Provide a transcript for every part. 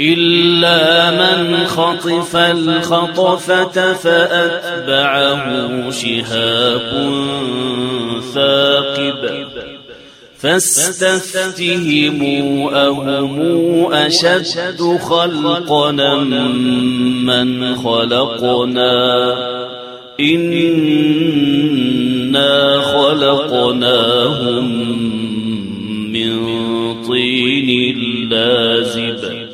إلا من خطف الخطفة فأتبعه شهاب ثاقب. فاستفتهموا أهم أشد خلقنا من خلقنا. إنا خلقناهم من طين لازب.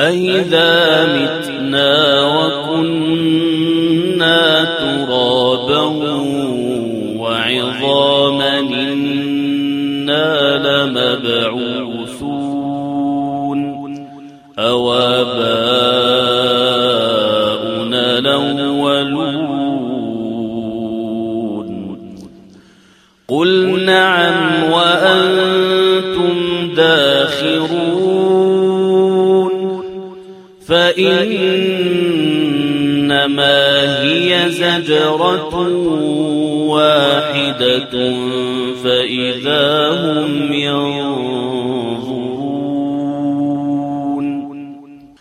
أئذا متنا وكنا ترابا وعظاما إنا لمبعوثون أو آباؤنا الأولون قل نعم فإنما هي زجرة واحدة فإذا هم ينظرون.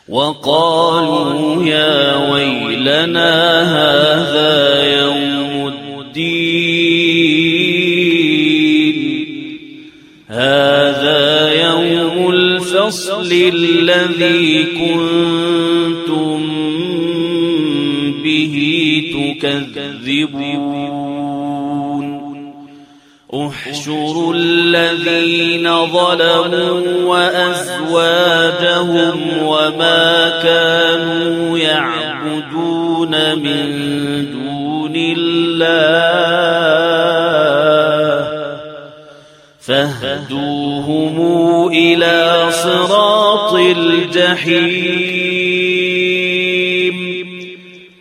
وقالوا يا ويلنا هذا يوم الدين. هذا يوم الفصل الذي كنتم تكذبون. احشروا الذين ظلموا وأزواجهم وما كانوا يعبدون من دون الله. فاهدوهم إلى صراط الجحيم.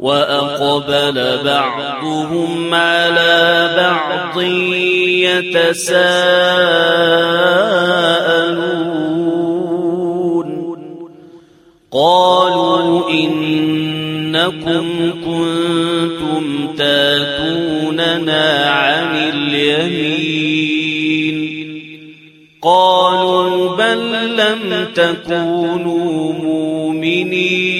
وأقبل بعضهم على بعض يتساءلون. قالوا إنكم كنتم تاتوننا عن اليمين. قالوا بل لم تكونوا مؤمنين.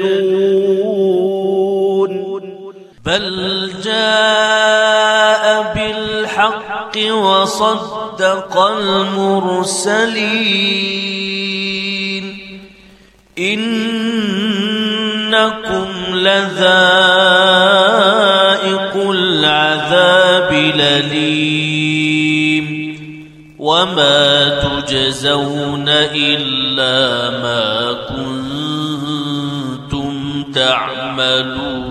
بل جاء بالحق وصدق المرسلين إنكم لذائق العذاب لليم وما تجزون إلا ما كنتم تعملون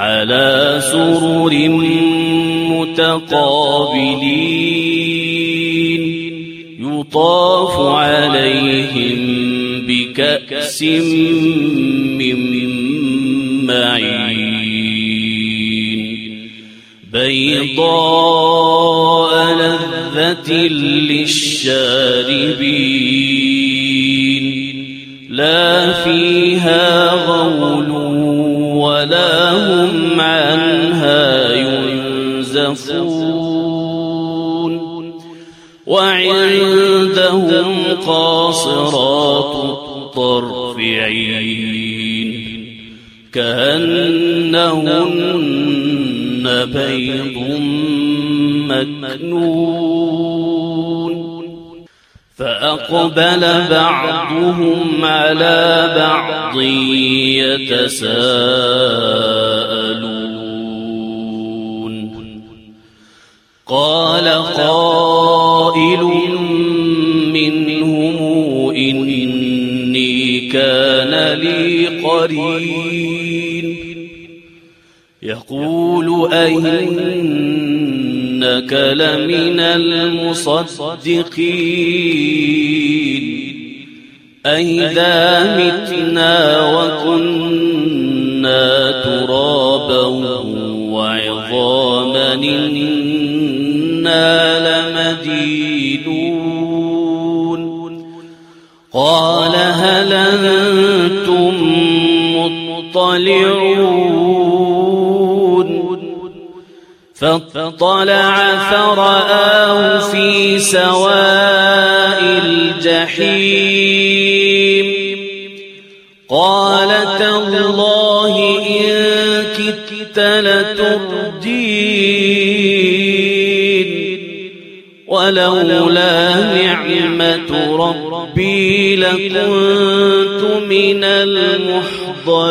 على سرر متقابلين. يطاف عليهم بكأس من معين. بيضاء لذة للشاربين. لا فيها غول هم عنها ينزفون. وعندهم قاصرات الطرف عين كأنهن بيض مكنون. فأقبل بعضهم على بعض يتساءلون. قال قائل منهم إني كان لي قرين. يقول أئنك لمن المصدقين. أئذا متنا وكنا ترابا وعظاما إنا لمدينون. قال هل أنتم مطلعون؟ فاطلع فرآه في سواء الجحيم. قال تالله إن كدت لتردين ولولا نعمة ربي لكنت من المحضرين.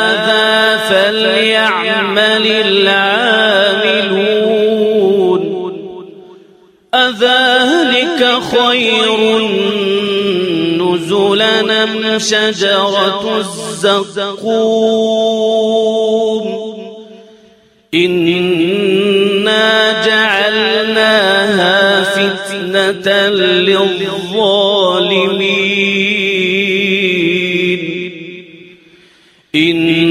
خير نزلا أم شجرة الزقوم إنا جعلناها فتنة للظالمين إنها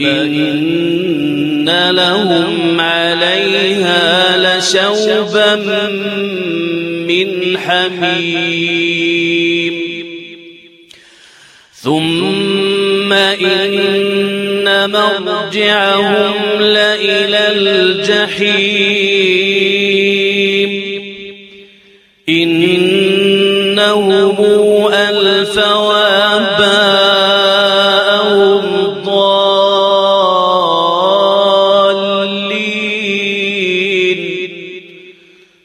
ثم إن لهم عليها لشوبا من حميم. ثم إن مرجعهم لإلى الجحيم. إنهم ألفوا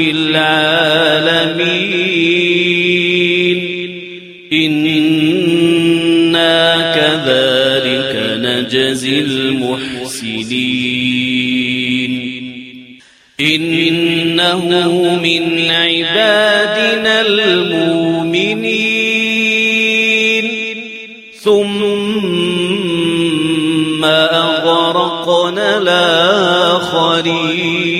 في العالمين إنا كذلك نجزي المحسنين. إنه من عبادنا المؤمنين. ثم أغرقنا الآخرين.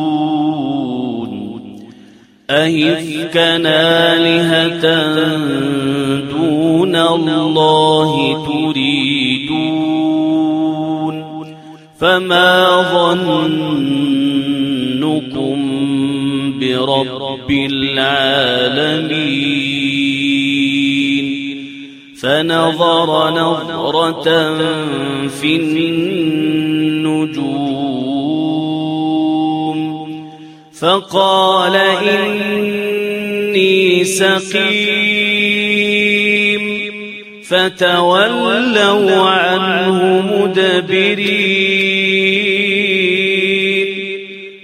أهفكا آلهة دون الله تريدون. فما ظنكم برب العالمين؟ فنظر نظرة في النجوم. فقال إني سقيم. فتولوا عنه مدبرين.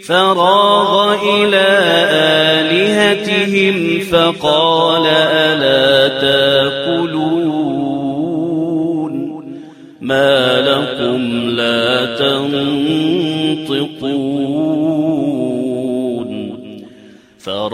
فراغ إلى آلهتهم فقال ألا تأكلون؟ ما لكم لا تنطقون.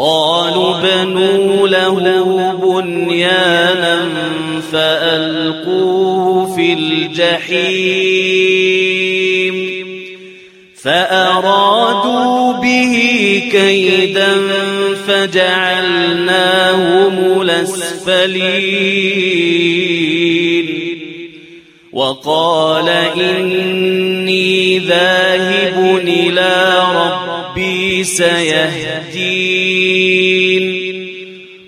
قالوا بنوا له بنيانا فألقوه في الجحيم. فأرادوا به كيدا فجعلناهم الأسفلين. وقال إني ذاهب إلى ربي سيهدين.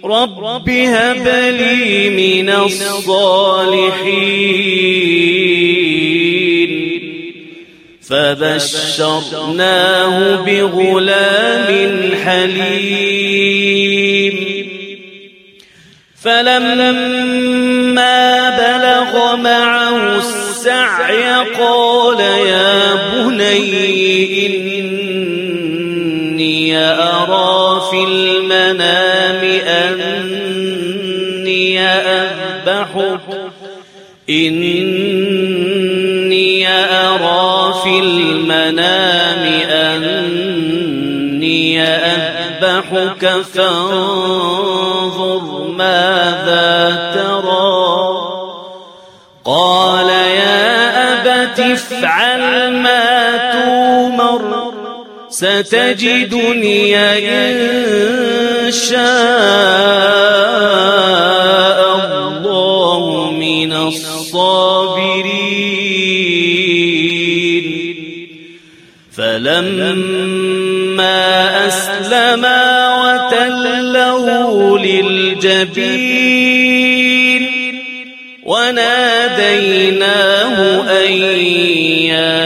رب هب لي من الصالحين. فبشرناه بغلام حليم. فلما بلغ معه السعي قال يا بني إني أرى في المنام أني أذبحك فانظر ماذا ترى. قال يا أبت افعل ما تومر ستجدني إن شاء. فلما أسلما وتله للجبين وناديناه أن يا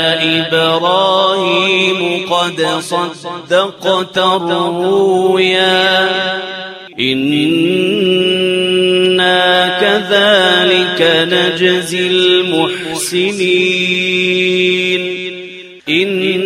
إبراهيم قد صدقت الرؤيا إنا كذلك نجزي المحسنين إن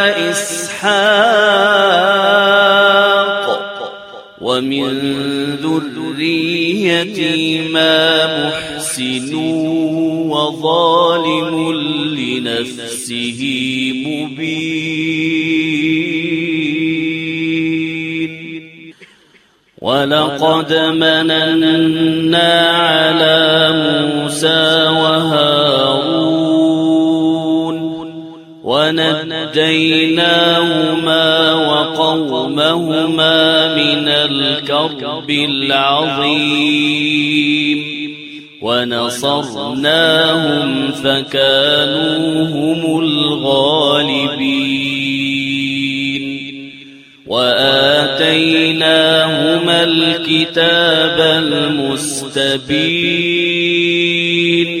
ذريتهما محسن وظالم لنفسه مبين ولقد مننا على موسى وهارون ونجيناهما وقومهما من الكرب العظيم. ونصرناهم فكانوا هم الغالبين. وآتيناهما الكتاب المستبين.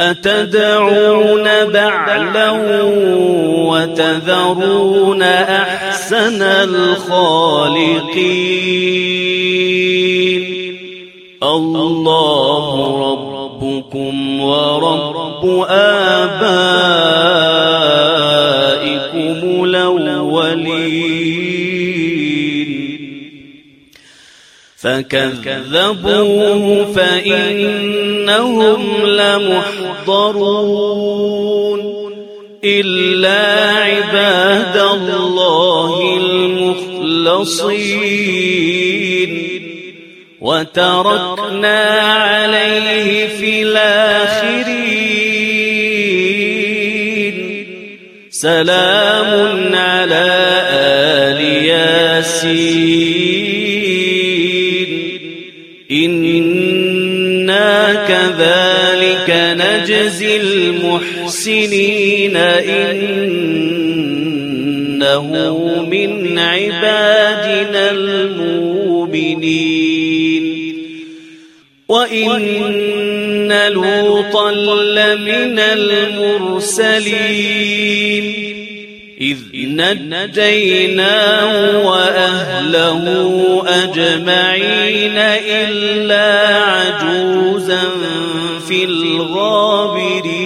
أتدعون بعلا وتذرون أحسن الخالقين؟ الله ربكم ورب آبائكم الأولين. فكذبوه فإنهم لمحضرون إلا عباد الله المخلصين. وتركنا عليه في الآخرين. سلام على آل ياسين. إنا كذلك نجزي المحسنين إنه من عبادنا المؤمنين. وإن لوطا لمن المرسلين. إذ نجيناه وأهله أجمعين إلا عجوزا في الغابرين.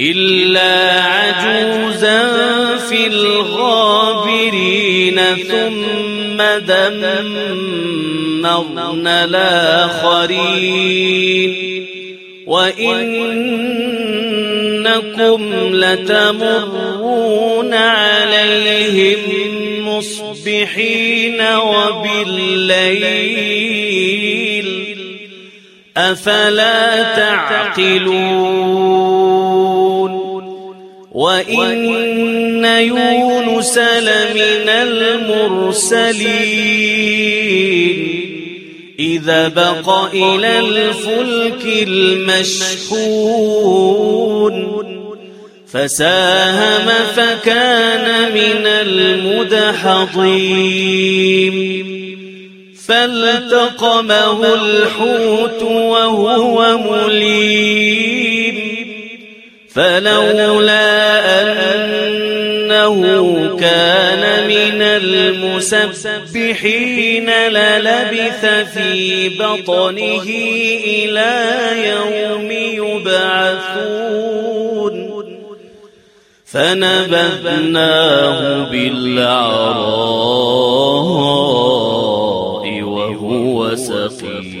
إلا عجوزا في الغابرين ثم دمرنا الآخرين. وإنكم لتمرون عليهم مصبحين وبالليل أفلا تعقلون وإن يونس لمن المرسلين إذا بق إلى الفلك المشحون فساهم فكان من المدحضين. فالتقمه الحوت وهو مليم. فلولا أنه كان من المسبحين للبث في بطنه إلى يوم يبعثون. فنبذناه بالعراء وهو سقيم.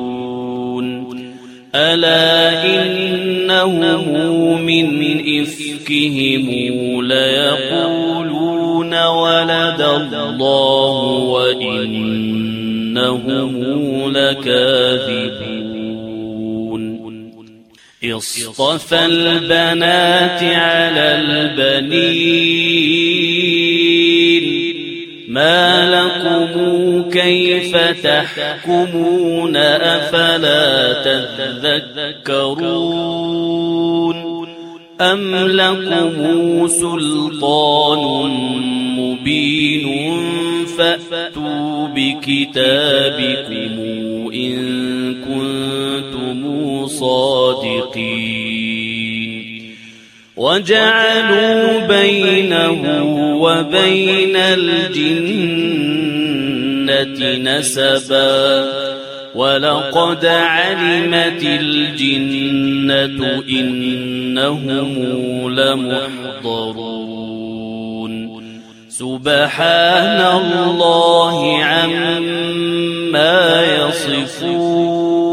ألا إنهم من إفكهم ليقولون ولد الله وإنهم لكاذبون. اصطفى البنات على البنين. ما لكم كيف تحكمون أفلا تذكرون أم لكم سلطان مبين فأتوا بكتابكم إن كنتم صادقين وجعلوا بينه وبين الجنة نسبا. ولقد علمت الجنة إنهم لمحضرون. سبحان الله عما يصفون.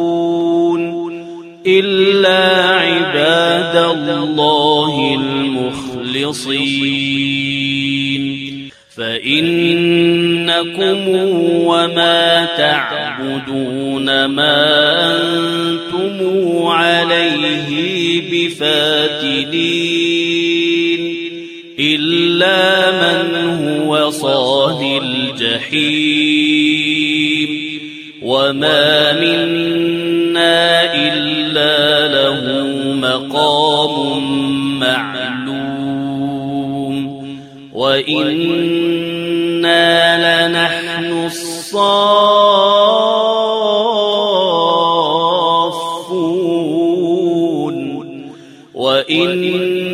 إلا عباد الله المخلصين. فإنكم وما تعبدون ما أنتم عليه بفاتنين. إلا من هو صال الجحيم. وما منا إلا له مقام معلوم. وإنا لنحن الصافون. وإنا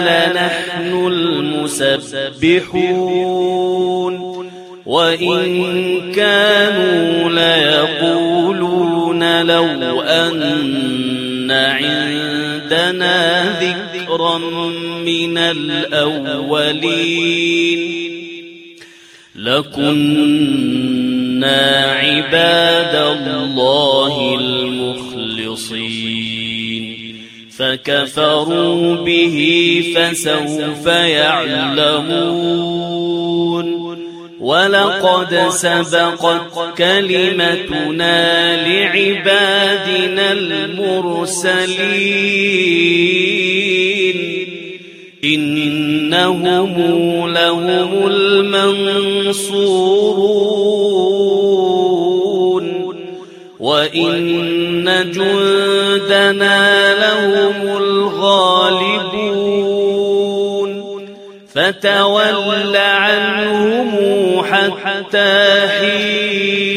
لنحن المسبحون. وإن أن عندنا ذكرا من الأولين. لكنا عباد الله المخلصين. فكفروا به فسوف يعلمون. ولقد سبقت كلمتنا لعبادنا المرسلين. إنهم لهم المنصورون. وإن جندنا لهم الغالبون. فتول عنهم حتى حين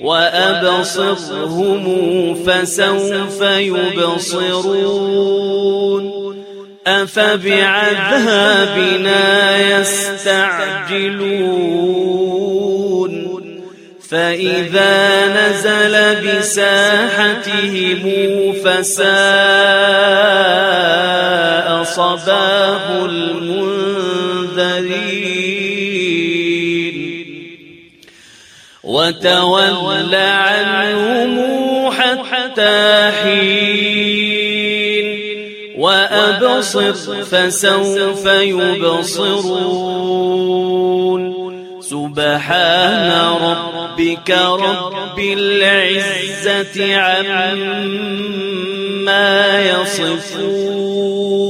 وأبصرهم فسوف يبصرون أفبعذابنا يستعجلون فإذا نزل بساحتهم فساء صباح المنذرين. وتول عنهم حتى حين. وأبصر فسوف يبصرون. سبحان ربك رب العزة عما يصفون.